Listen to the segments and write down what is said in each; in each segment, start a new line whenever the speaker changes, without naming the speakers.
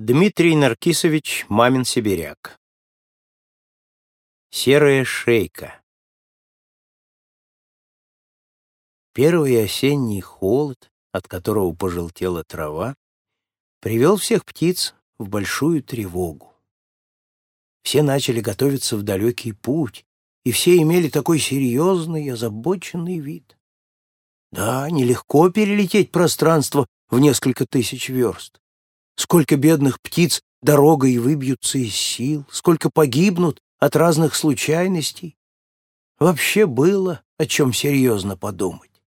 Дмитрий Наркисович Мамин Сибиряк Серая шейка Первый осенний холод, от которого пожелтела трава, привел всех птиц в большую тревогу. Все начали готовиться в далекий путь, и все имели такой серьезный и озабоченный вид. Да, нелегко перелететь пространство в несколько тысяч верст. Сколько бедных птиц дорогой выбьются из сил, сколько погибнут от разных случайностей. Вообще было о чем серьезно подумать.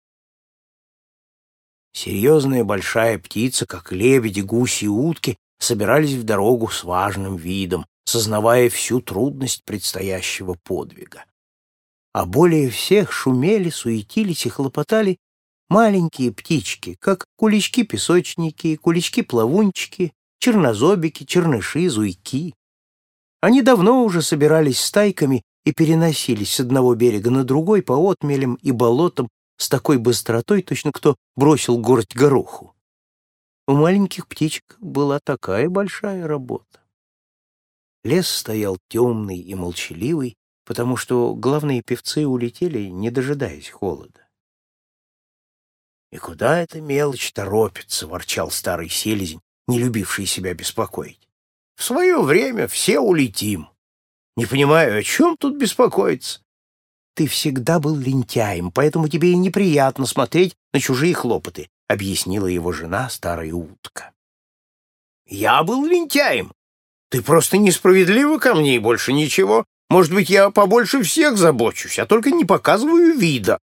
Серьезная большая птица, как лебеди, гуси и утки, собирались в дорогу с важным видом, сознавая всю трудность предстоящего подвига. А более всех шумели, суетились и хлопотали маленькие птички, как кулички-песочники, кулички-плавунчики, чернозобики, черныши, зуйки. Они давно уже собирались стайками и переносились с одного берега на другой по отмелям и болотам с такой быстротой, точно кто бросил горсть гороху. У маленьких птичек была такая большая работа. Лес стоял темный и молчаливый, потому что главные певцы улетели, не дожидаясь холода. «И куда эта мелочь торопится?» — ворчал старый селезень, не любивший себя беспокоить. «В свое время все улетим. Не понимаю, о чем тут беспокоиться? Ты всегда был лентяем, поэтому тебе и неприятно смотреть на чужие хлопоты», — объяснила его жена, старая утка. «Я был лентяем? Ты просто несправедлива ко мне и больше ничего. Может быть, я побольше всех забочусь, а только не показываю вида.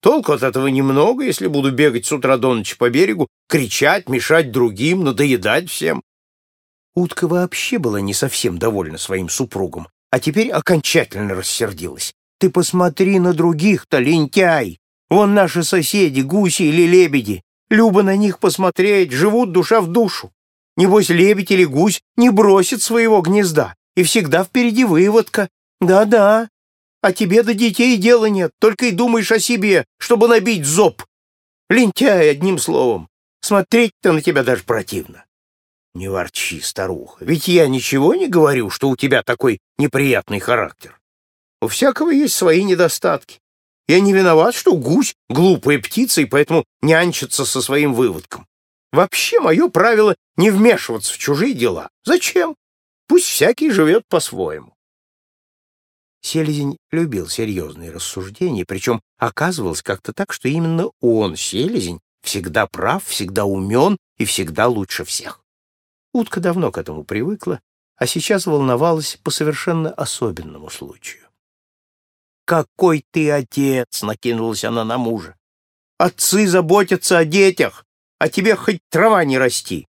Толку от этого немного, если буду бегать с утра до ночи по берегу, кричать, мешать другим, надоедать всем. Утка вообще была не совсем довольна своим супругом, а теперь окончательно рассердилась. Ты посмотри на других-то, лентяй! Вон наши соседи, гуси или лебеди. Любо на них посмотреть, живут душа в душу. Небось, лебедь или гусь не бросит своего гнезда, и всегда впереди выводка. Да-да, а тебе до детей дела нет, только и думаешь о себе, чтобы набить зоб. Лентяй, одним словом. Смотреть-то на тебя даже противно. Не ворчи, старуха, ведь я ничего не говорю, что у тебя такой неприятный характер. У всякого есть свои недостатки. Я не виноват, что гусь — глупая птица, и поэтому нянчится со своим выводком. Вообще мое правило — не вмешиваться в чужие дела. Зачем? Пусть всякий живет по-своему. Селезень любил серьезные рассуждения, причем оказывалось как-то так, что именно он, Селезень, всегда прав, всегда умен и всегда лучше всех. Утка давно к этому привыкла, а сейчас волновалась по совершенно особенному случаю. «Какой ты отец!» — накинулась она на мужа. «Отцы заботятся о детях, а тебе хоть трава не расти».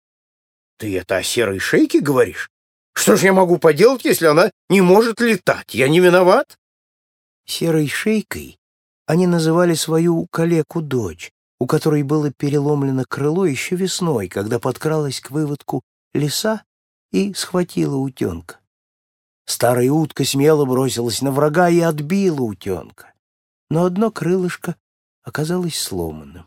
«Ты это о серой шейке говоришь?» Что ж я могу поделать, если она не может летать? Я не виноват. Серой шейкой они называли свою калеку-дочь, у которой было переломлено крыло еще весной, когда подкралась к выводку лиса и схватила утенка. Старая утка смело бросилась на врага и отбила утенка, но одно крылышко оказалось сломанным.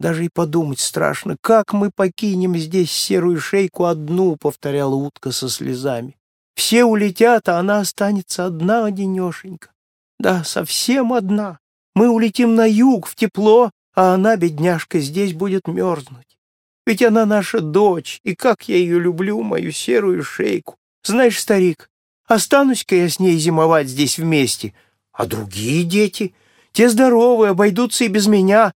Даже и подумать страшно, как мы покинем здесь серую шейку одну, — повторяла утка со слезами. Все улетят, а она останется одна одинешенька. Да, совсем одна. Мы улетим на юг, в тепло, а она, бедняжка, здесь будет мерзнуть. Ведь она наша дочь, и как я ее люблю, мою серую шейку. Знаешь, старик, останусь-ка я с ней зимовать здесь вместе. А другие дети, те здоровые, обойдутся и без меня,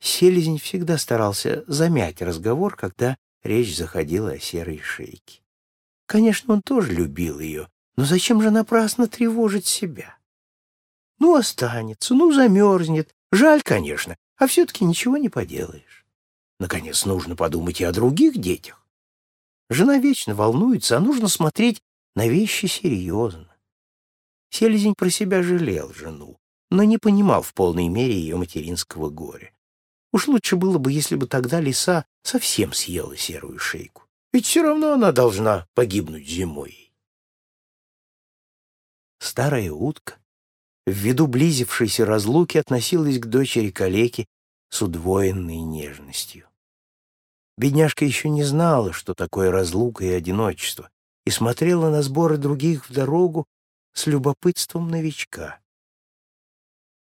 Селезень всегда старался замять разговор, когда речь заходила о серой шейке. Конечно, он тоже любил ее, но зачем же напрасно тревожить себя? Ну, останется, ну, замерзнет. Жаль, конечно, а все-таки ничего не поделаешь. Наконец, нужно подумать и о других детях. Жена вечно волнуется, а нужно смотреть на вещи серьезно. Селезень про себя жалел жену, но не понимал в полной мере ее материнского горя. Уж лучше было бы, если бы тогда лиса совсем съела серую шейку. Ведь все равно она должна погибнуть зимой. Старая утка, ввиду близившейся разлуки, относилась к дочери калеки с удвоенной нежностью. Бедняжка еще не знала, что такое разлука и одиночество, и смотрела на сборы других в дорогу с любопытством новичка.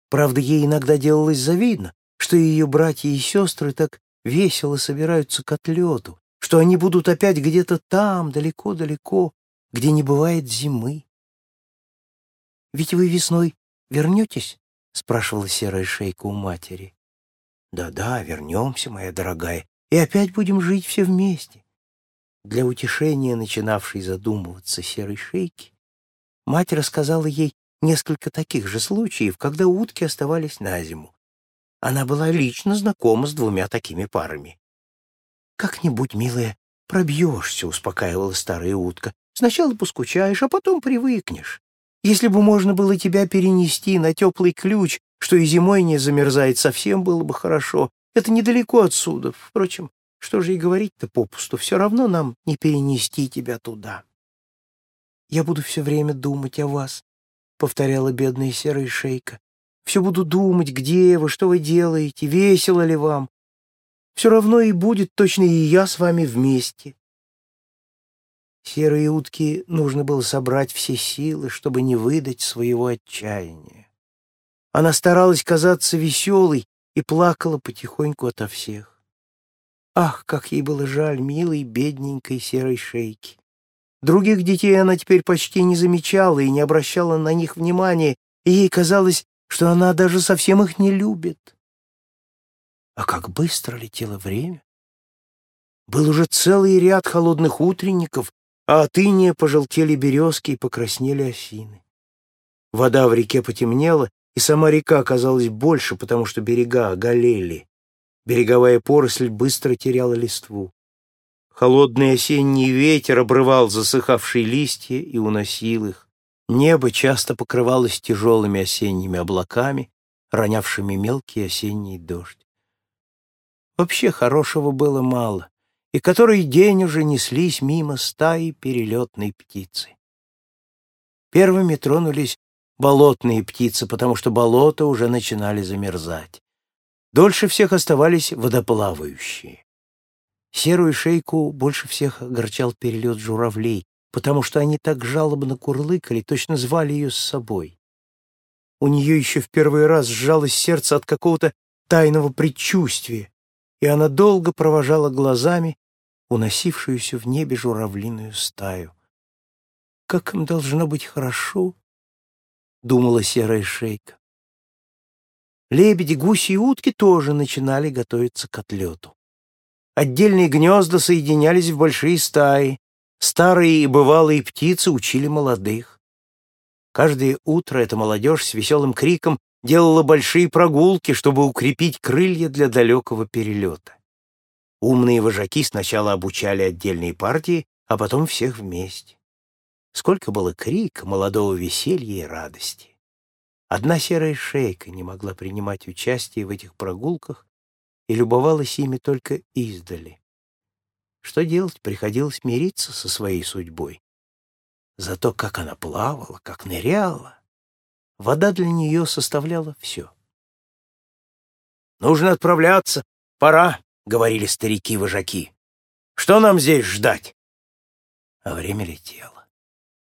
Правда, ей иногда делалось завидно, что ее братья и сестры так весело собираются к отлету, что они будут опять где-то там, далеко-далеко, где не бывает зимы. «Ведь вы весной вернетесь?» — спрашивала серая шейка у матери. «Да-да, вернемся, моя дорогая, и опять будем жить все вместе». Для утешения начинавшей задумываться серой шейки, мать рассказала ей несколько таких же случаев, когда утки оставались на зиму. Она была лично знакома с двумя такими парами. «Как-нибудь, милая, пробьешься», — успокаивала старая утка. «Сначала поскучаешь, а потом привыкнешь. Если бы можно было тебя перенести на теплый ключ, что и зимой не замерзает, совсем было бы хорошо. Это недалеко отсюда. Впрочем, что же и говорить-то попусту, все равно нам не перенести тебя туда. Я буду все время думать о вас, — повторяла бедная серая шейка. Все буду думать, где вы, что вы делаете, весело ли вам. Все равно и будет точно и я с вами вместе. Серые утки нужно было собрать все силы, чтобы не выдать своего отчаяния. Она старалась казаться веселой и плакала потихоньку ото всех. Ах, как ей было жаль милой, бедненькой серой шейки. Других детей она теперь почти не замечала и не обращала на них внимания, и ей казалось, что она даже совсем их не любит. А как быстро летело время! Был уже целый ряд холодных утренников, а от иния пожелтели березки и покраснели осины. Вода в реке потемнела, и сама река оказалась больше, потому что берега оголели. Береговая поросль быстро теряла листву. Холодный осенний ветер обрывал засыхавшие листья и уносил их. Небо часто покрывалось тяжелыми осенними облаками, ронявшими мелкий осенний дождь. Вообще хорошего было мало и который день уже неслись мимо стаи перелетной птицы. Первыми тронулись болотные птицы, потому что болота уже начинали замерзать. Дольше всех оставались водоплавающие. Серую шейку больше всех огорчал перелет журавлей, потому что они так жалобно курлыкали, точно звали ее с собой. У нее еще в первый раз сжалось сердце от какого-то тайного предчувствия, и она долго провожала глазами уносившуюся в небе журавлиную стаю. «Как им должно быть хорошо!» — думала серая шейка. Лебеди, гуси и утки тоже начинали готовиться к отлету. Отдельные гнезда соединялись в большие стаи, старые и бывалые птицы учили молодых. Каждое утро эта молодежь с веселым криком делала большие прогулки, чтобы укрепить крылья для далекого перелета. Умные вожаки сначала обучали отдельные партии, а потом всех вместе. Сколько было крика, молодого веселья и радости. Одна серая шейка не могла принимать участие в этих прогулках и любовалась ими только издали. Что делать, приходилось мириться со своей судьбой. Зато как она плавала, как ныряла. Вода для нее составляла все. «Нужно отправляться, пора», — говорили старики-вожаки. «Что нам здесь ждать?» А время летело.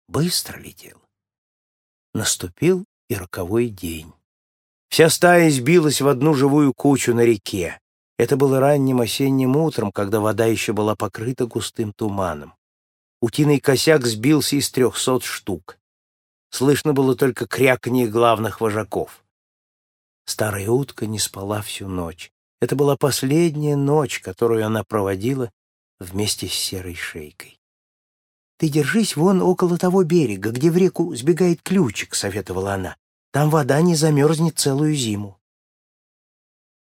Быстро летело. Наступил и роковой день. Вся стая сбилась в одну живую кучу на реке. Это было ранним осенним утром, когда вода еще была покрыта густым туманом. Утиный косяк сбился из трехсот штук. Слышно было только кряканье главных вожаков. Старая утка не спала всю ночь. Это была последняя ночь, которую она проводила вместе с серой шейкой. «Ты держись вон около того берега, где в реку сбегает ключик», — советовала она. «Там вода не замерзнет целую зиму».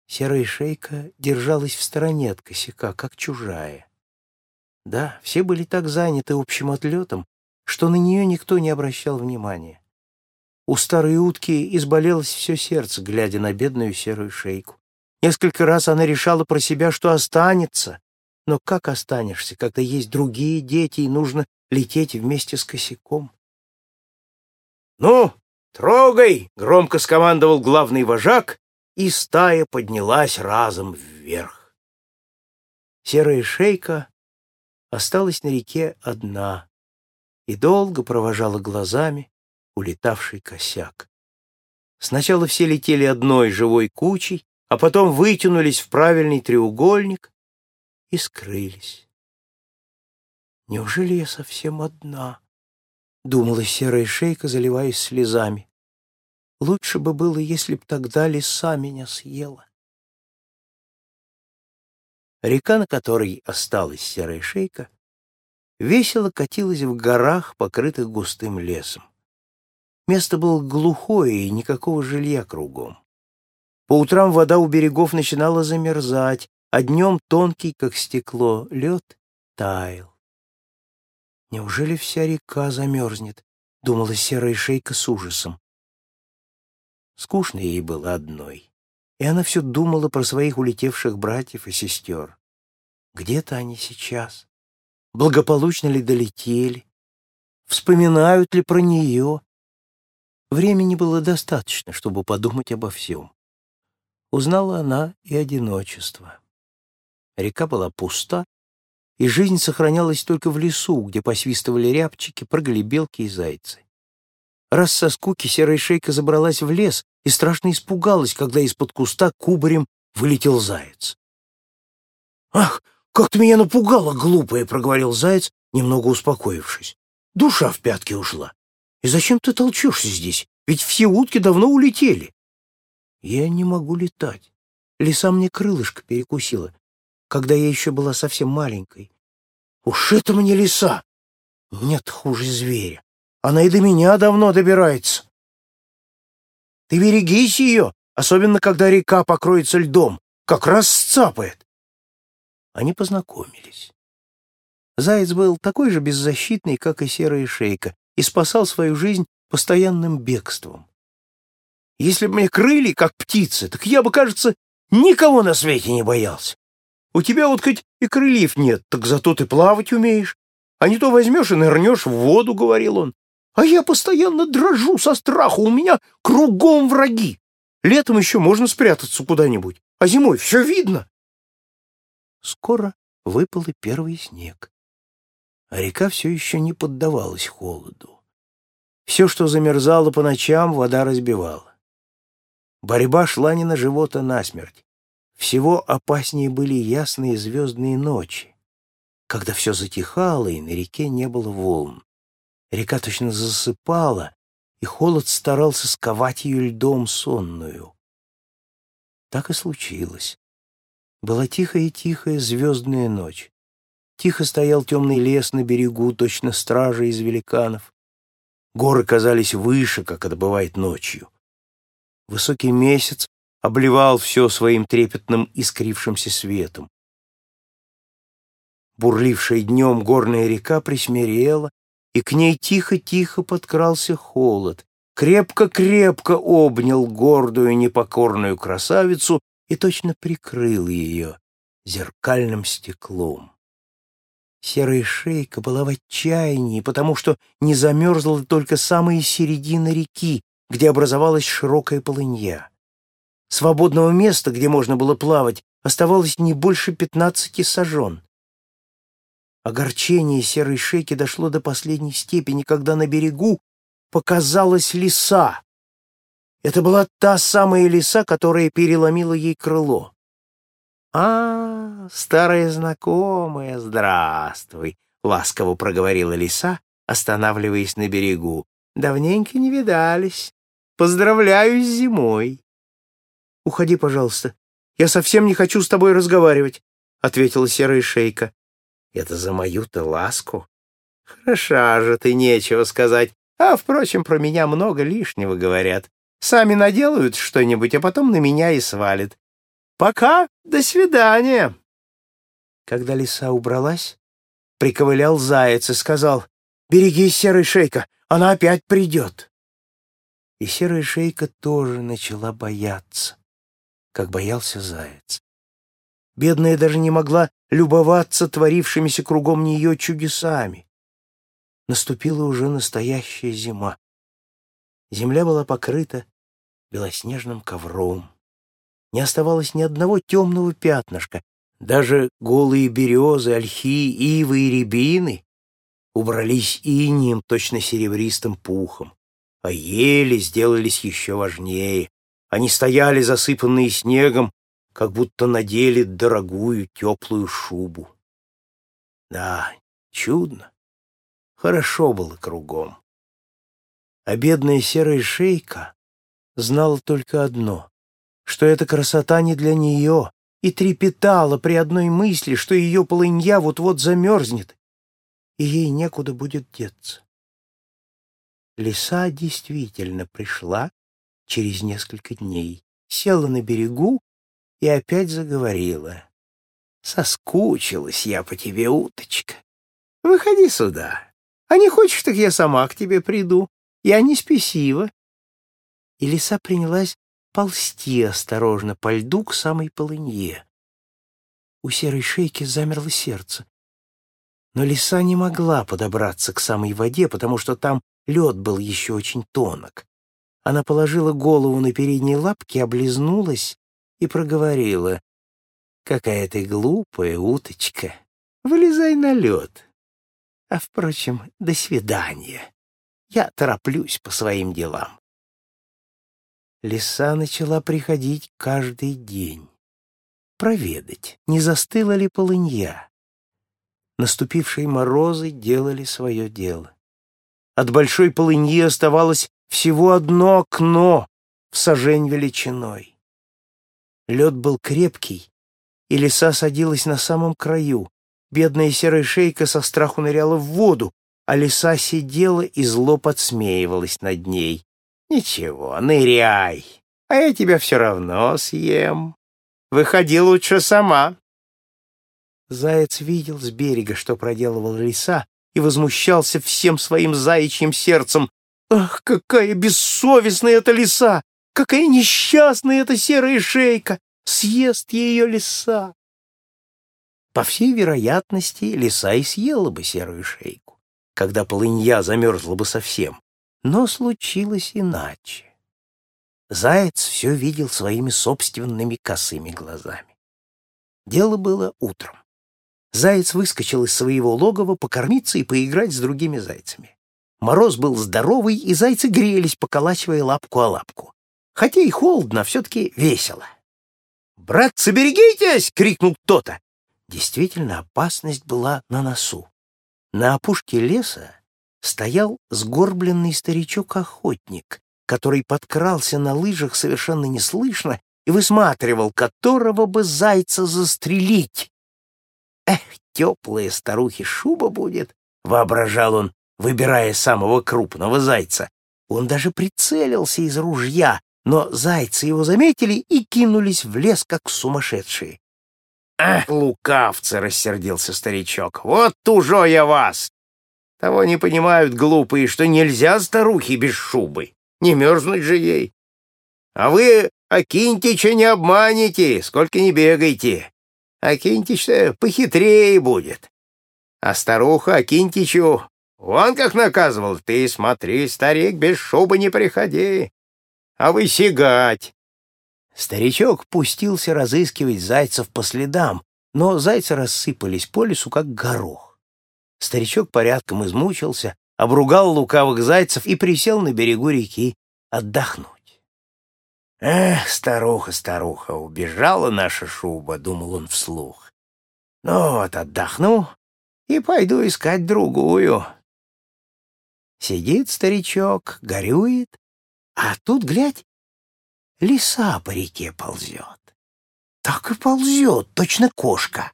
Серая шейка держалась в стороне от косяка, как чужая. Да, все были так заняты общим отлетом, что на нее никто не обращал внимания. У старой утки изболелось все сердце, глядя на бедную серую шейку. Несколько раз она решала про себя, что останется. Но как останешься, когда есть другие дети, и нужно лететь вместе с косяком? «Ну, трогай!» — громко скомандовал главный вожак, и стая поднялась разом вверх. Серая шейка осталась на реке одна и долго провожала глазами улетавший косяк. Сначала все летели одной живой кучей, а потом вытянулись в правильный треугольник и скрылись. «Неужели я совсем одна?» — думала серая шейка, заливаясь слезами. «Лучше бы было, если б тогда лиса меня съела». Река, на которой осталась серая шейка, весело катилась в горах, покрытых густым лесом. Место было глухое и никакого жилья кругом. По утрам вода у берегов начинала замерзать, а днем тонкий, как стекло, лед таял. «Неужели вся река замерзнет?» — думала серая шейка с ужасом. Скучно ей было одной и она все думала про своих улетевших братьев и сестер. Где-то они сейчас? Благополучно ли долетели? Вспоминают ли про нее? Времени было достаточно, чтобы подумать обо всем. Узнала она и одиночество. Река была пуста, и жизнь сохранялась только в лесу, где посвистывали рябчики, прыгали белки и зайцы. Раз со скуки серая шейка забралась в лес и страшно испугалась, когда из-под куста кубарем вылетел заяц. «Ах, как ты меня напугала, глупая!» — проговорил заяц, немного успокоившись. «Душа в пятки ушла. И зачем ты толчешься здесь? Ведь все утки давно улетели». «Я не могу летать. Лиса мне крылышко перекусила, когда я еще была совсем маленькой. Уж это мне лиса! Нет хуже зверя. Она и до меня давно добирается. Ты берегись ее, особенно когда река покроется льдом, как раз сцапает. Они познакомились. Заяц был такой же беззащитный, как и серая шейка, и спасал свою жизнь постоянным бегством. Если бы мне крыли, как птицы, так я бы, кажется, никого на свете не боялся. У тебя вот хоть и крыльев нет, так зато ты плавать умеешь. А не то возьмешь и нырнешь в воду, — говорил он. А я постоянно дрожу со страху, у меня кругом враги. Летом еще можно спрятаться куда-нибудь, а зимой все видно. Скоро выпал и первый снег, а река все еще не поддавалась холоду. Все, что замерзало по ночам, вода разбивала. Борьба шла не на живот, а насмерть. Всего опаснее были ясные звездные ночи, когда все затихало и на реке не было волн. Река точно засыпала, и холод старался сковать ее льдом сонную. Так и случилось. Была тихая-тихая звездная ночь. Тихо стоял темный лес на берегу, точно стража из великанов. Горы казались выше, как это бывает ночью. Высокий месяц обливал все своим трепетным искрившимся светом. Бурлившая днем горная река присмирела, и к ней тихо-тихо подкрался холод, крепко-крепко обнял гордую непокорную красавицу и точно прикрыл ее зеркальным стеклом. Серая шейка была в отчаянии, потому что не замерзла только самая середина реки, где образовалась широкая полынья. Свободного места, где можно было плавать, оставалось не больше пятнадцати сажен. Огорчение серой шейки дошло до последней степени, когда на берегу показалась лиса. Это была та самая лиса, которая переломила ей крыло. «А, старая знакомая, здравствуй!» — ласково проговорила лиса, останавливаясь на берегу. «Давненько не видались. Поздравляю с зимой!» «Уходи, пожалуйста. Я совсем не хочу с тобой разговаривать», — ответила серая шейка. Это за мою-то ласку? Хороша же ты, нечего сказать. А, впрочем, про меня много лишнего говорят. Сами наделают что-нибудь, а потом на меня и свалят. Пока, до свидания. Когда лиса убралась, приковылял заяц и сказал, «Берегись, серая шейка, она опять придет». И серая шейка тоже начала бояться, как боялся заяц. Бедная даже не могла любоваться творившимися кругом нее чудесами. Наступила уже настоящая зима. Земля была покрыта белоснежным ковром. Не оставалось ни одного темного пятнышка, Даже голые березы, ольхи, ивы и рябины убрались инием точно серебристым пухом, а ели сделались еще важнее. Они стояли, засыпанные снегом, как будто надели дорогую теплую шубу. Да, чудно. Хорошо было кругом. А бедная серая шейка знала только одно, что эта красота не для нее, и трепетала при одной мысли, что ее полынья вот-вот замерзнет, и ей некуда будет деться. Лиса действительно пришла через несколько дней, села на берегу и опять заговорила. «Соскучилась я по тебе, уточка. Выходи сюда. А не хочешь, так я сама к тебе приду. Я не спесива». И лиса принялась ползти осторожно по льду к самой полынье. У серой шейки замерло сердце. Но лиса не могла подобраться к самой воде, потому что там лед был еще очень тонок. Она положила голову на передние лапки, облизнулась и проговорила. «Какая ты глупая уточка! Вылезай на лед! А, впрочем, до свидания! Я тороплюсь по своим делам!» Лиса начала приходить каждый день. Проведать, не застыла ли полынья. Наступившие морозы делали свое дело. От большой полыньи оставалось всего одно окно в сажень величиной. Лед был крепкий, и лиса садилась на самом краю. Бедная серая шейка со страху ныряла в воду, а лиса сидела и зло подсмеивалась над ней. «Ничего, ныряй, а я тебя все равно съем. Выходи лучше сама». Заяц видел с берега, что проделывала лиса, и возмущался всем своим заячьим сердцем. «Ах, какая бессовестная эта лиса! Какая несчастная эта серая шейка! Съест ее лиса!» По всей вероятности, лиса и съела бы серую шейку, когда полынья замерзла бы совсем. Но случилось иначе. Заяц все видел своими собственными косыми глазами. Дело было утром. Заяц выскочил из своего логова покормиться и поиграть с другими зайцами. Мороз был здоровый, и зайцы грелись, поколачивая лапку о лапку. Хотя и холодно, а все-таки весело. «Братцы, берегитесь!» — крикнул кто-то. Действительно, опасность была на носу. На опушке леса стоял сгорбленный старичок-охотник, который подкрался на лыжах совершенно неслышно и высматривал, которого бы зайца застрелить. «Эх, теплая старухи шуба будет!» — воображал он, выбирая самого крупного зайца. Он даже прицелился из ружья, но зайцы его заметили и кинулись в лес, как сумасшедшие. «Ах, лукавцы!» — рассердился старичок. «Вот тужо я вас! Того не понимают глупые, что нельзя старухе без шубы. Не мерзнуть же ей. А вы Акинтича не обманете, сколько не бегайте. Акинтич-то похитрее будет. А старуха Акинтичу вон как наказывал. Ты смотри, старик, без шубы не приходи. А вы сигать. Старичок пустился разыскивать зайцев по следам, но зайцы рассыпались по лесу, как горох. Старичок порядком измучился, обругал лукавых зайцев и присел на берегу реки отдохнуть. «Эх, старуха, старуха, убежала наша шуба», — думал он вслух. «Ну вот, отдохну и пойду искать другую». Сидит старичок, горюет, а тут, глядь, лиса по реке ползет. Так и ползет, точно кошка.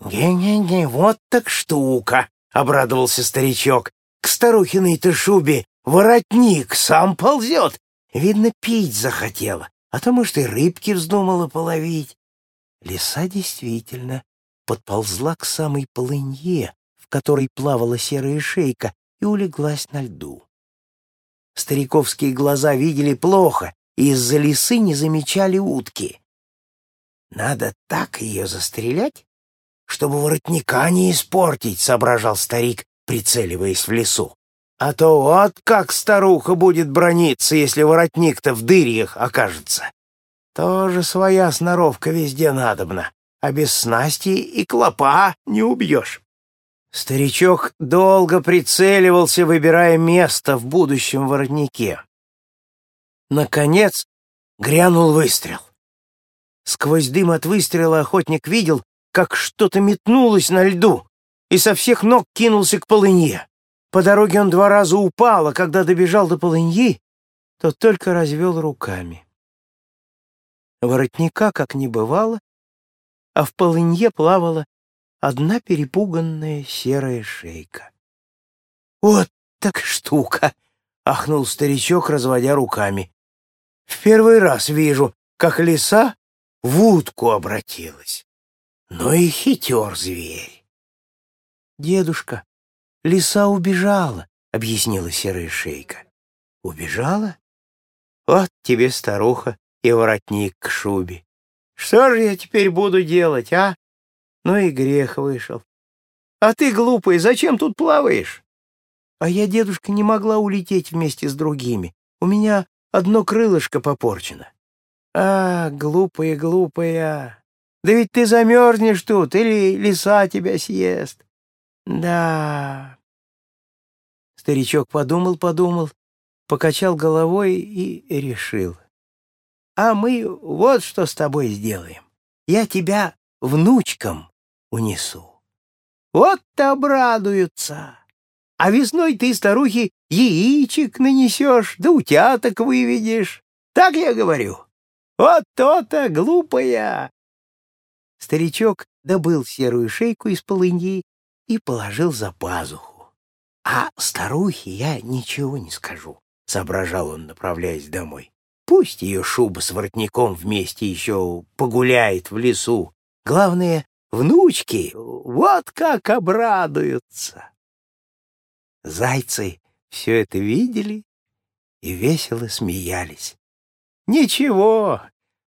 «Не-не-не, вот так штука!» — обрадовался старичок. «К старухиной-то шубе воротник сам ползет, Видно, пить захотела, а то, может, и рыбки вздумала половить. Лиса действительно подползла к самой полынье, в которой плавала серая шейка, и улеглась на льду. Стариковские глаза видели плохо, и из-за лисы не замечали утки. «Надо так ее застрелять, чтобы воротника не испортить», — соображал старик, прицеливаясь в лесу. А то вот как старуха будет брониться, если воротник-то в дырьях окажется. Тоже своя сноровка везде надобна. а без снасти и клопа не убьешь. Старичок долго прицеливался, выбирая место в будущем воротнике. Наконец грянул выстрел. Сквозь дым от выстрела охотник видел, как что-то метнулось на льду и со всех ног кинулся к полынье. По дороге он два раза упал, а когда добежал до полыньи, то только развел руками. Воротника как не бывало, а в полынье плавала одна перепуганная серая шейка. «Вот так штука!» — ахнул старичок, разводя руками. «В первый раз вижу, как лиса в утку обратилась. Ну и хитер зверь!» «Дедушка, лиса убежала», — объяснила серая шейка. «Убежала? Вот тебе, старуха, и воротник к шубе. Что же я теперь буду делать, а? Ну и грех вышел. А ты, глупый, зачем тут плаваешь? А я, дедушка, не могла улететь вместе с другими. У меня одно крылышко попорчено. А, глупая, глупая. Да ведь ты замерзнешь тут, или лиса тебя съест. Да. Старичок подумал-подумал, покачал головой и решил. А мы вот что с тобой сделаем. Я тебя внучкам унесу. Вот-то обрадуются. А весной ты, старухи, яичек нанесешь, да утяток выведешь. Так я говорю. Вот то-то, глупая. Старичок добыл серую шейку из полыньи и положил за пазуху. А старухе я ничего не скажу, — соображал он, направляясь домой. Пусть ее шуба с воротником вместе еще погуляет в лесу. Главное, внучки вот как обрадуются. Зайцы все это видели и весело смеялись. Ничего,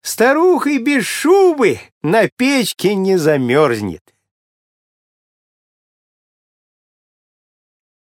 старуха и без шубы на печке не замерзнет.